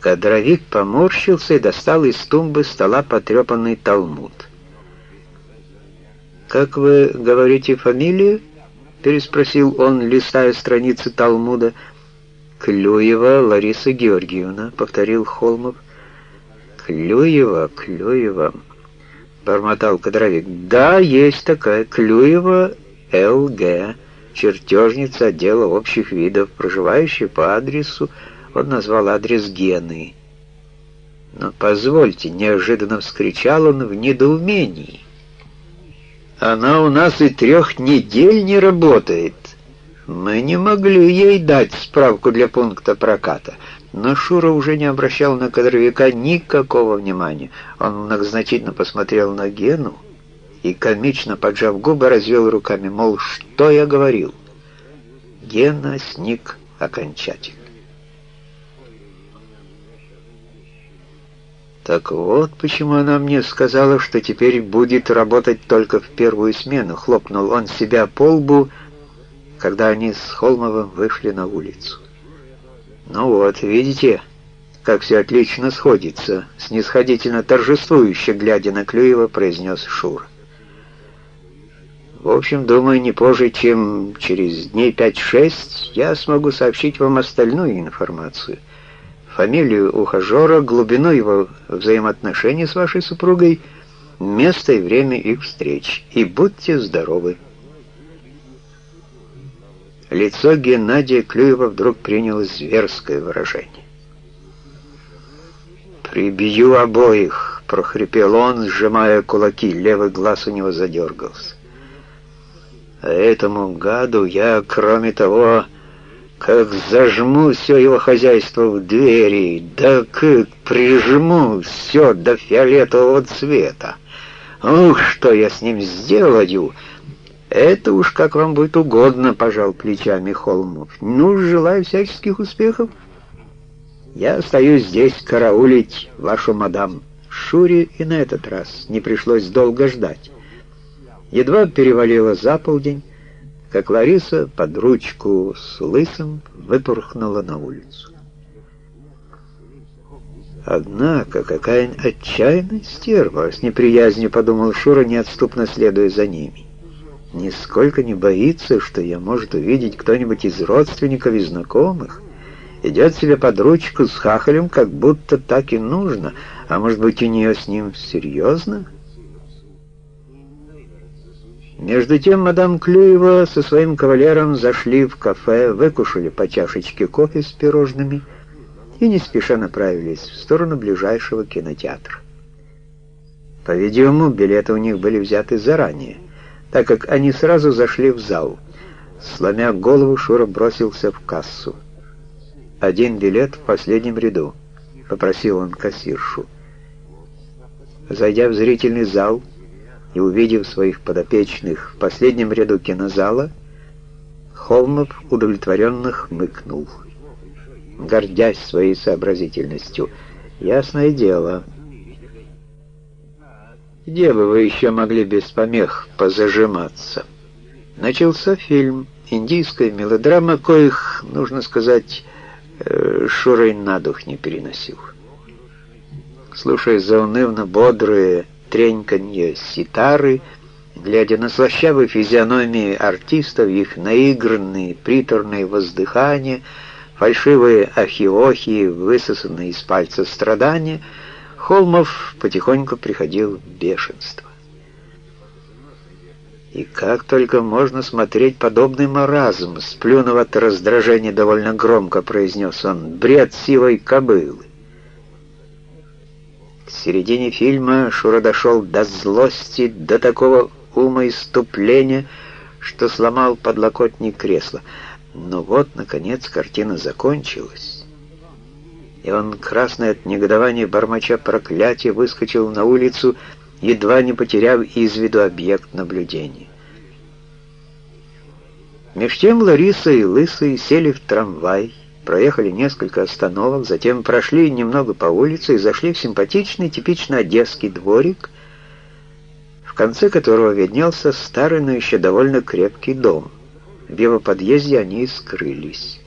Кадровик поморщился и достал из тумбы стола потрепанный талмуд. «Как вы говорите фамилию?» — переспросил он, листая страницы Талмуда. «Клюева Лариса Георгиевна», — повторил Холмов. «Клюева, Клюева», — бормотал кадровик. «Да, есть такая, Клюева Л.Г., чертежница отдела общих видов, проживающая по адресу он назвал адрес Гены. «Но позвольте», — неожиданно вскричал он в недоумении. «Она у нас и трех недель не работает. Мы не могли ей дать справку для пункта проката». Но Шура уже не обращал на кадровика никакого внимания. Он многозначительно посмотрел на Гену и, комично поджав губы, развел руками, мол, что я говорил. Гена сник окончательно. Так вот, почему она мне сказала, что теперь будет работать только в первую смену. Хлопнул он себя по лбу, когда они с Холмовым вышли на улицу. Ну вот, видите, как все отлично сходится, снисходительно торжествующе, глядя на Клюева, произнес Шура. В общем, думаю, не позже, чем через дней пять-шесть я смогу сообщить вам остальную информацию фамилию ухажера, глубину его взаимоотношений с вашей супругой, место и время их встреч. И будьте здоровы. Лицо Геннадия Клюева вдруг приняло зверское выражение. «Прибью обоих!» — прохрипел он, сжимая кулаки, левый глаз у него задергался. «А этому гаду я, кроме того...» как зажму все его хозяйство в двери, да как прижму все до фиолетового цвета. Ух, что я с ним сделаю! Это уж как вам будет угодно, пожал плечами Холмов. Ну, желаю всяческих успехов. Я остаюсь здесь караулить вашу мадам. Шуре и на этот раз не пришлось долго ждать. Едва перевалило за полдень, как Лариса под ручку с лысым выпорхнула на улицу. Однако, какая отчаянная стерва, с неприязнью подумал Шура, неотступно следуя за ними. Нисколько не боится, что я может увидеть кто-нибудь из родственников и знакомых. Идет себе под ручку с хахалем, как будто так и нужно, а может быть у нее с ним серьезно? Между тем мадам Клюева со своим кавалером зашли в кафе, выкушали по чашечке кофе с пирожными и не спеша направились в сторону ближайшего кинотеатра. По-видимому, билеты у них были взяты заранее, так как они сразу зашли в зал. Сломя голову, Шура бросился в кассу. «Один билет в последнем ряду», — попросил он кассиршу. Зайдя в зрительный зал, и, увидев своих подопечных в последнем ряду кинозала, Холмов удовлетворенно хмыкнул, гордясь своей сообразительностью. «Ясное дело. Где бы вы еще могли без помех позажиматься?» Начался фильм, индийская мелодрама, коих, нужно сказать, э, Шурой на дух не переносил. Слушая заунывно бодрые треньканье ситары, глядя на слащавые физиономии артистов, их наигранные приторные воздыхания, фальшивые ахиохи, высосанные из пальца страдания, Холмов потихоньку приходил в бешенство. И как только можно смотреть подобный маразм, сплюнув от раздражения довольно громко, произнес он, бред сивой кобылы. Середине фильма Шура дошел до злости, до такого умоиступления, что сломал подлокотник кресла. Но вот, наконец, картина закончилась. И он, красный от негодования, бормоча проклятия, выскочил на улицу, едва не потеряв из виду объект наблюдения. Меж тем Лариса и Лысый сели в трамвай, проехали несколько остановок, затем прошли немного по улице и зашли в симпатичный, типично одесский дворик, в конце которого виднелся старый, но еще довольно крепкий дом. В его подъезде они и скрылись.